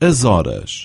as horas.